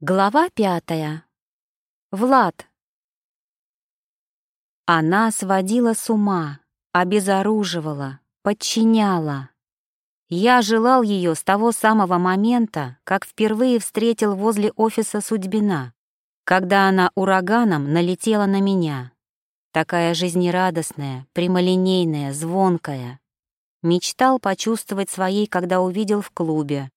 Глава пятая. Влад. Она сводила с ума, обезоруживала, подчиняла. Я желал ее с того самого момента, как впервые встретил возле офиса Судьбина, когда она ураганом налетела на меня. Такая жизнерадостная, прямолинейная, звонкая. Мечтал почувствовать своей, когда увидел в клубе,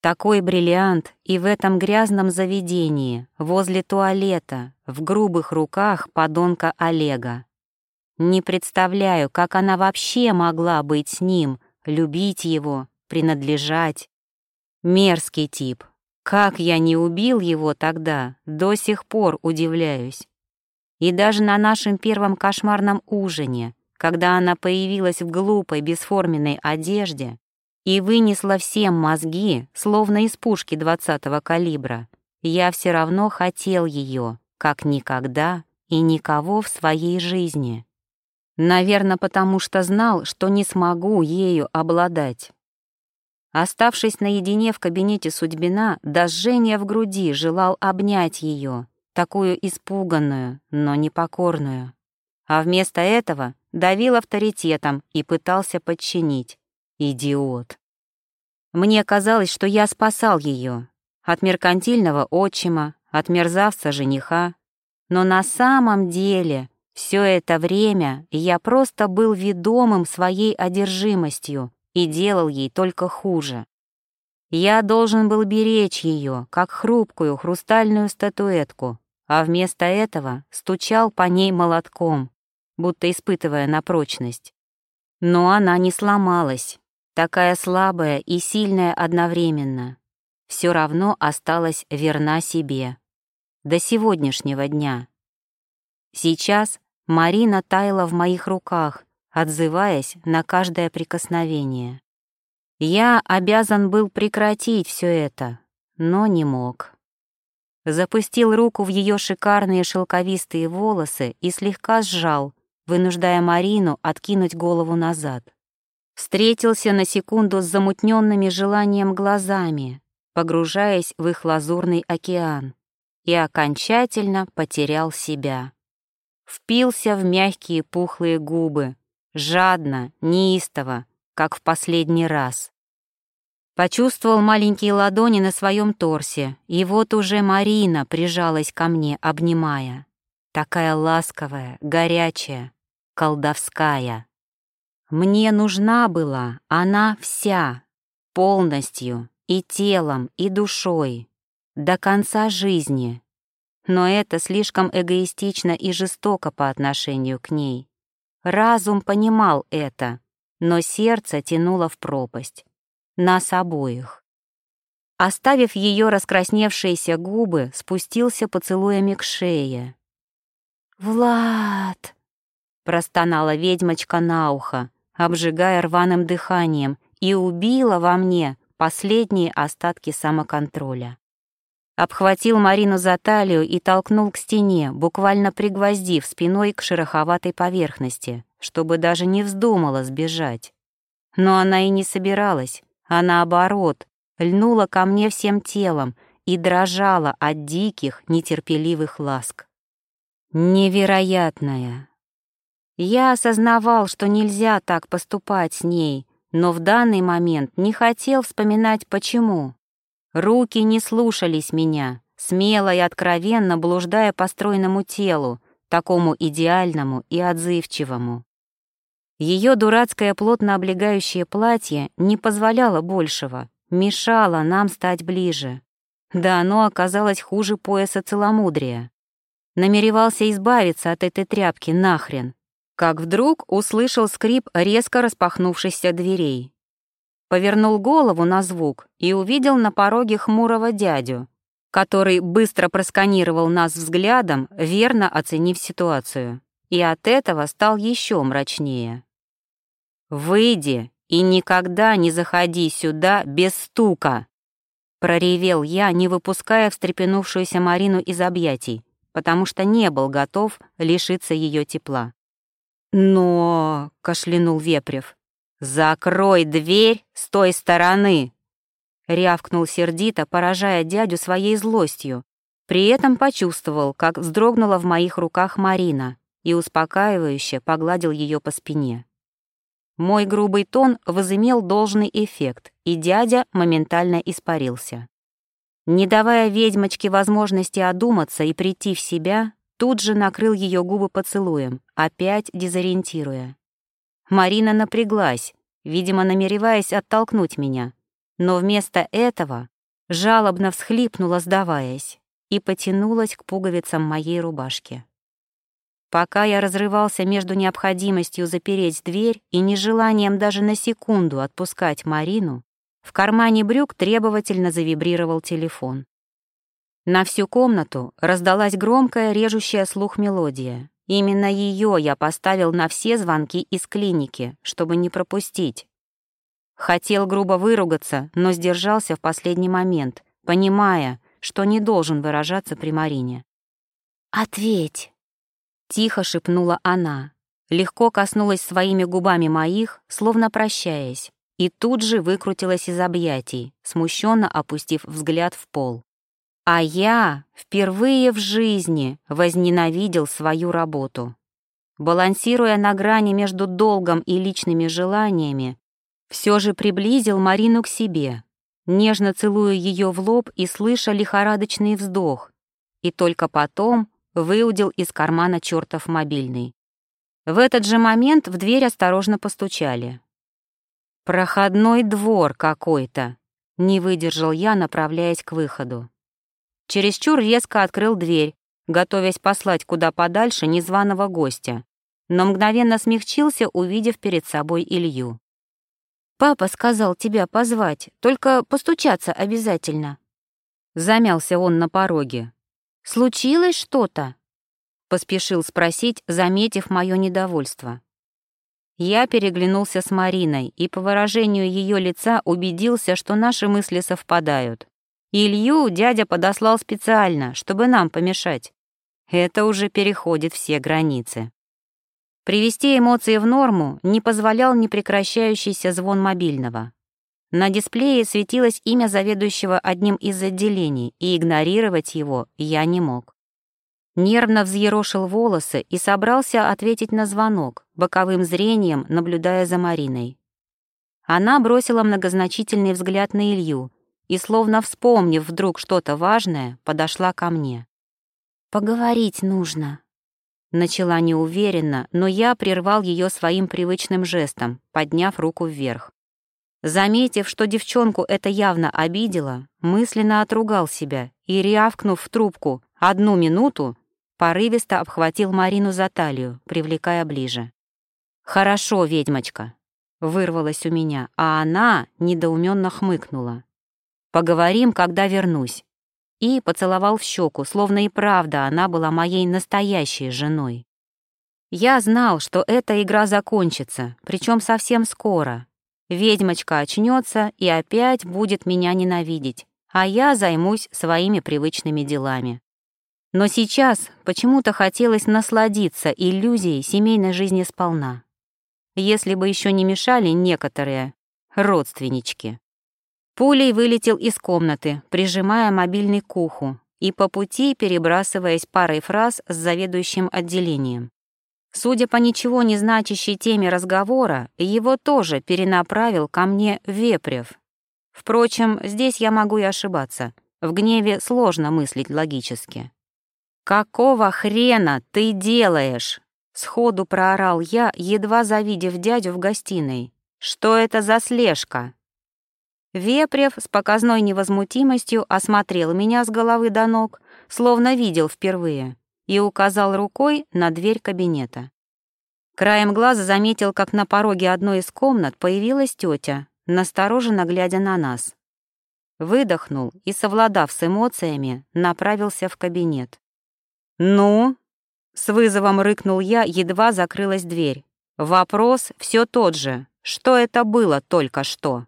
такой бриллиант и в этом грязном заведении, возле туалета, в грубых руках подонка Олега. Не представляю, как она вообще могла быть с ним, любить его, принадлежать. Мерзкий тип. Как я не убил его тогда, до сих пор удивляюсь. И даже на нашем первом кошмарном ужине, когда она появилась в глупой бесформенной одежде, и вынесла всем мозги, словно из пушки двадцатого калибра. Я все равно хотел ее, как никогда и никого в своей жизни. Наверное, потому что знал, что не смогу ею обладать. Оставшись наедине в кабинете Судьбина, до жжения в груди желал обнять ее, такую испуганную, но непокорную. А вместо этого давил авторитетом и пытался подчинить. Идиот. Мне казалось, что я спасал ее от меркантильного отчима, от мерзавца жениха. Но на самом деле все это время я просто был ведомым своей одержимостью и делал ей только хуже. Я должен был беречь ее, как хрупкую хрустальную статуэтку, а вместо этого стучал по ней молотком, будто испытывая на прочность. Но она не сломалась, такая слабая и сильная одновременно, все равно осталась верна себе. До сегодняшнего дня. Сейчас Марина таяла в моих руках, отзываясь на каждое прикосновение. Я обязан был прекратить все это, но не мог. Запустил руку в ее шикарные шелковистые волосы и слегка сжал, вынуждая Марину откинуть голову назад встретился на секунду с замутненными желанием глазами, погружаясь в их лазурный океан, и окончательно потерял себя. Впился в мягкие пухлые губы, жадно, неистово, как в последний раз. Почувствовал маленькие ладони на своем торсе, и вот уже Марина прижалась ко мне, обнимая. Такая ласковая, горячая, колдовская. Мне нужна была она вся, полностью, и телом, и душой, до конца жизни. Но это слишком эгоистично и жестоко по отношению к ней. Разум понимал это, но сердце тянуло в пропасть. Нас обоих. Оставив ее раскрасневшиеся губы, спустился поцелуями к шее. «Влад!» — простонала ведьмочка на ухо, обжигая рваным дыханием, и убила во мне последние остатки самоконтроля. Обхватил Марину за талию и толкнул к стене, буквально пригвоздив спиной к шероховатой поверхности, чтобы даже не вздумала сбежать. Но она и не собиралась, а наоборот, льнула ко мне всем телом и дрожала от диких, нетерпеливых ласк. Невероятная, я осознавал, что нельзя так поступать с ней, но в данный момент не хотел вспоминать почему. Руки не слушались меня, смело и откровенно блуждая по стройному телу, такому идеальному и отзывчивому. Ее дурацкое плотно облегающее платье не позволяло большего, мешало нам стать ближе. Да оно оказалось хуже пояса целомудрия. Намеревался избавиться от этой тряпки нахрен, как вдруг услышал скрип резко распахнувшихся дверей. Повернул голову на звук и увидел на пороге хмурого дядю, который быстро просканировал нас взглядом, верно оценив ситуацию, и от этого стал еще мрачнее. «Выйди и никогда не заходи сюда без стука!» Проревел я, не выпуская встрепенувшуюся Марину из объятий, потому что не был готов лишиться ее тепла. «Но...» — кашлянул Вепрев. «Закрой дверь с той стороны!» Рявкнул сердито, поражая дядю своей злостью. При этом почувствовал, как вздрогнула в моих руках Марина и успокаивающе погладил ее по спине. Мой грубый тон возымел должный эффект, и дядя моментально испарился. Не давая ведьмочке возможности одуматься и прийти в себя, тут же накрыл ее губы поцелуем, опять дезориентируя. Марина напряглась, видимо, намереваясь оттолкнуть меня, но вместо этого жалобно всхлипнула, сдаваясь, и потянулась к пуговицам моей рубашки. Пока я разрывался между необходимостью запереть дверь и нежеланием даже на секунду отпускать Марину, в кармане брюк требовательно завибрировал телефон. На всю комнату раздалась громкая режущая слух мелодия. Именно ее я поставил на все звонки из клиники, чтобы не пропустить. Хотел грубо выругаться, но сдержался в последний момент, понимая, что не должен выражаться при Марине. «Ответь!» — тихо шепнула она, легко коснулась своими губами моих, словно прощаясь, и тут же выкрутилась из объятий, смущенно опустив взгляд в пол. А я впервые в жизни возненавидел свою работу. Балансируя на грани между долгом и личными желаниями, все же приблизил Марину к себе, нежно целуя ее в лоб и слыша лихорадочный вздох, и только потом выудил из кармана чертов мобильный. В этот же момент в дверь осторожно постучали. «Проходной двор какой-то», — не выдержал я, направляясь к выходу. Чересчур резко открыл дверь, готовясь послать куда подальше незваного гостя, но мгновенно смягчился, увидев перед собой Илью. «Папа сказал тебя позвать, только постучаться обязательно». Замялся он на пороге. «Случилось что-то?» Поспешил спросить, заметив мое недовольство. Я переглянулся с Мариной и по выражению ее лица убедился, что наши мысли совпадают. Илью дядя подослал специально, чтобы нам помешать. Это уже переходит все границы. Привести эмоции в норму не позволял непрекращающийся звон мобильного. На дисплее светилось имя заведующего одним из отделений, и игнорировать его я не мог. Нервно взъерошил волосы и собрался ответить на звонок, боковым зрением наблюдая за Мариной. Она бросила многозначительный взгляд на Илью и, словно вспомнив вдруг что-то важное, подошла ко мне. «Поговорить нужно», Начала неуверенно, но я прервал ее своим привычным жестом, подняв руку вверх. Заметив, что девчонку это явно обидело, мысленно отругал себя и, рявкнув в трубку «одну минуту», порывисто обхватил Марину за талию, привлекая ближе. «Хорошо, ведьмочка», — вырвалась у меня, а она недоуменно хмыкнула. «Поговорим, когда вернусь и поцеловал в щеку, словно и правда она была моей настоящей женой. Я знал, что эта игра закончится, причем совсем скоро. Ведьмочка очнется и опять будет меня ненавидеть, а я займусь своими привычными делами. Но сейчас почему-то хотелось насладиться иллюзией семейной жизни сполна. Если бы еще не мешали некоторые родственнички. Пулей вылетел из комнаты, прижимая мобильный к уху и по пути перебрасываясь парой фраз с заведующим отделением. Судя по ничего не значащей теме разговора, его тоже перенаправил ко мне Вепрев. Впрочем, здесь я могу и ошибаться. В гневе сложно мыслить логически. «Какого хрена ты делаешь?» Сходу проорал я, едва завидев дядю в гостиной. «Что это за слежка?» Вепрев с показной невозмутимостью осмотрел меня с головы до ног, словно видел впервые, и указал рукой на дверь кабинета. Краем глаза заметил, как на пороге одной из комнат появилась тетя, настороженно глядя на нас. Выдохнул и, совладав с эмоциями, направился в кабинет. «Ну?» — с вызовом рыкнул я, едва закрылась дверь. «Вопрос все тот же. Что это было только что?»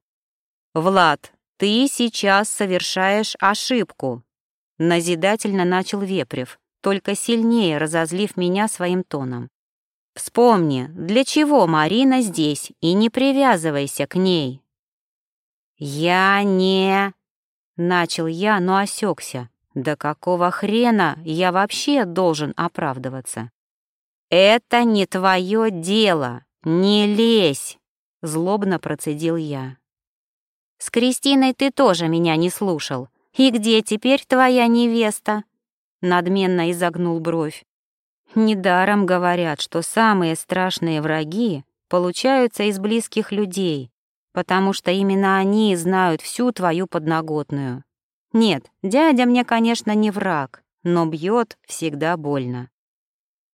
«Влад, ты сейчас совершаешь ошибку», — назидательно начал Вепрев, только сильнее разозлив меня своим тоном. «Вспомни, для чего Марина здесь, и не привязывайся к ней». «Я не...» Начал я, но осекся. Да какого хрена я вообще должен оправдываться? «Это не твое дело, не лезь!» — злобно процедил я. «С Кристиной ты тоже меня не слушал. И где теперь твоя невеста?» Надменно изогнул бровь. Недаром говорят, что самые страшные враги получаются из близких людей, потому что именно они знают всю твою подноготную. Нет, дядя мне, конечно, не враг, но бьет всегда больно.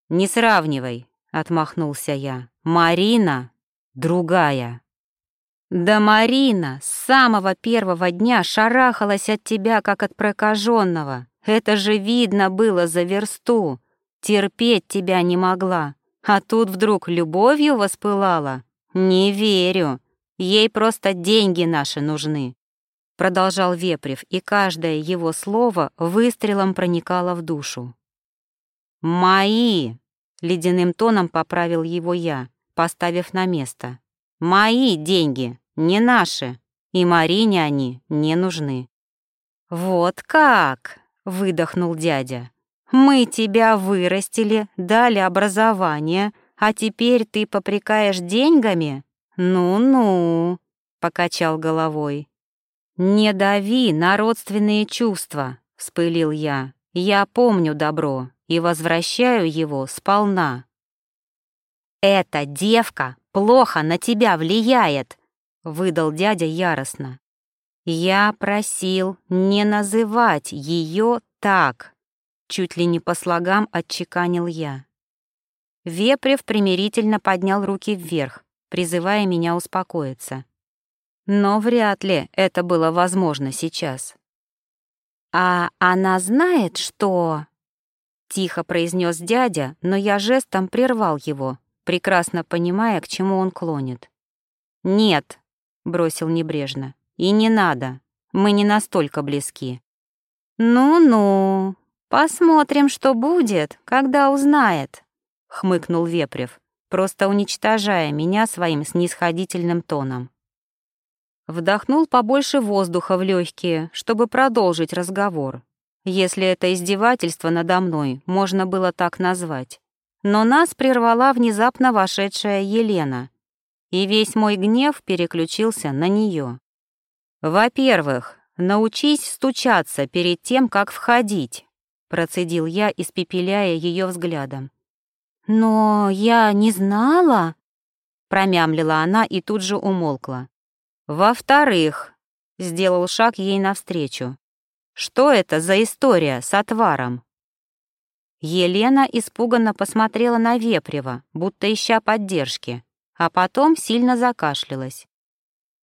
«Не сравнивай», — отмахнулся я. «Марина другая». «Да Марина с самого первого дня шарахалась от тебя, как от прокаженного. Это же видно было за версту. Терпеть тебя не могла. А тут вдруг любовью воспылала. Не верю. Ей просто деньги наши нужны. Продолжал Вепрев, и каждое его слово выстрелом проникало в душу. «Мои!» — ледяным тоном поправил его я, поставив на место. «Мои деньги, не наши, и Марине они не нужны». «Вот как!» — выдохнул дядя. «Мы тебя вырастили, дали образование, а теперь ты попрекаешь деньгами? Ну-ну!» — покачал головой. «Не дави на родственные чувства», — вспылил я. «Я помню добро, и возвращаю его сполна. «Эта девка плохо на тебя влияет», — выдал дядя яростно. «Я просил не называть ее так», — чуть ли не по слогам отчеканил я. Вепрев примирительно поднял руки вверх, призывая меня успокоиться. Но вряд ли это было возможно сейчас. «А она знает, что...» — тихо произнес дядя, но я жестом прервал его, прекрасно понимая, к чему он клонит. «Нет», — бросил небрежно, — «и не надо, мы не настолько близки». «Ну-ну, посмотрим, что будет, когда узнает», — хмыкнул Вепрев, просто уничтожая меня своим снисходительным тоном. Вдохнул побольше воздуха в легкие, чтобы продолжить разговор, если это издевательство надо мной можно было так назвать. Но нас прервала внезапно вошедшая Елена, и весь мой гнев переключился на нее. «Во-первых, научись стучаться перед тем, как входить», процедил я, испепеляя ее взглядом. «Но я не знала», промямлила она и тут же умолкла. «Во-вторых», — сделал шаг ей навстречу, что это за история с отваром? Елена испуганно посмотрела на Вепрева, будто ища поддержки, а потом сильно закашлялась.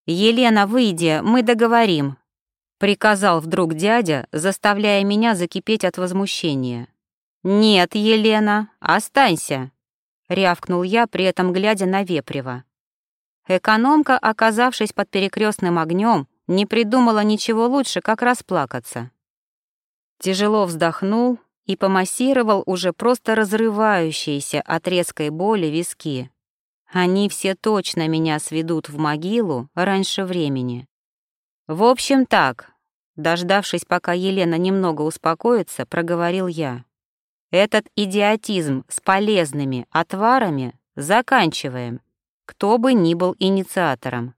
«Елена, выйди, мы договорим», — приказал вдруг дядя, заставляя меня закипеть от возмущения. «Нет, Елена, останься», — рявкнул я, при этом глядя на Вепрева. Экономка, оказавшись под перекрестным огнем, не придумала ничего лучше, как расплакаться. Тяжело вздохнул и помассировал уже просто разрывающиеся от резкой боли виски. Они все точно меня сведут в могилу раньше времени. В общем так, дождавшись, пока Елена немного успокоится, проговорил я. Этот идиотизм с полезными отварами заканчиваем, кто бы ни был инициатором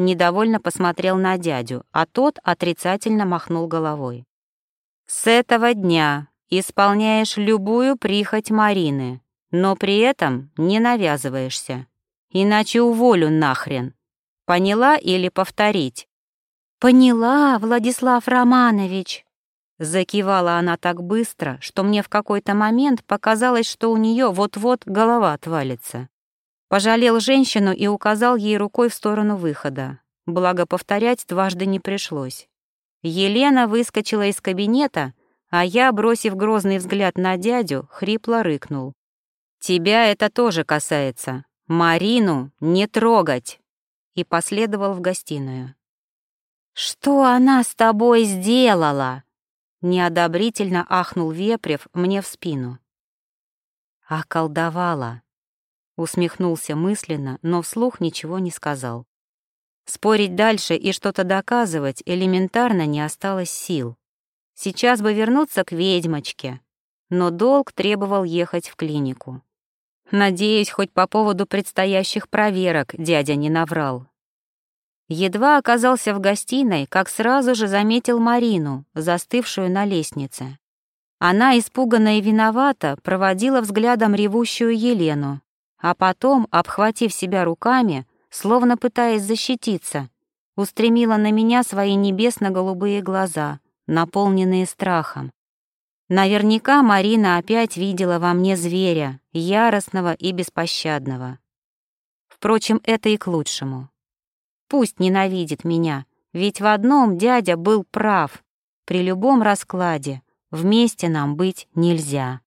недовольно посмотрел на дядю, а тот отрицательно махнул головой. «С этого дня исполняешь любую прихоть Марины, но при этом не навязываешься. Иначе уволю нахрен. Поняла или повторить?» «Поняла, Владислав Романович», Закивала она так быстро, что мне в какой-то момент показалось, что у нее вот-вот голова отвалится. Пожалел женщину и указал ей рукой в сторону выхода. Благо, повторять дважды не пришлось. Елена выскочила из кабинета, а я, бросив грозный взгляд на дядю, хрипло рыкнул. «Тебя это тоже касается. Марину не трогать!» И последовал в гостиную. «Что она с тобой сделала?» Неодобрительно ахнул Вепрев мне в спину. «Околдовала», Усмехнулся мысленно, но вслух ничего не сказал. Спорить дальше и что-то доказывать элементарно не осталось сил. Сейчас бы вернуться к ведьмочке, но долг требовал ехать в клинику. Надеюсь, хоть по поводу предстоящих проверок дядя не наврал. Едва оказался в гостиной, как сразу же заметил Марину, застывшую на лестнице. Она, испуганная и виновата, проводила взглядом ревущую Елену, а потом, обхватив себя руками, словно пытаясь защититься, устремила на меня свои небесно-голубые глаза, наполненные страхом. Наверняка Марина опять видела во мне зверя, яростного и беспощадного. Впрочем, это и к лучшему. Пусть ненавидит меня, ведь в одном дядя был прав. При любом раскладе Вместе нам быть нельзя.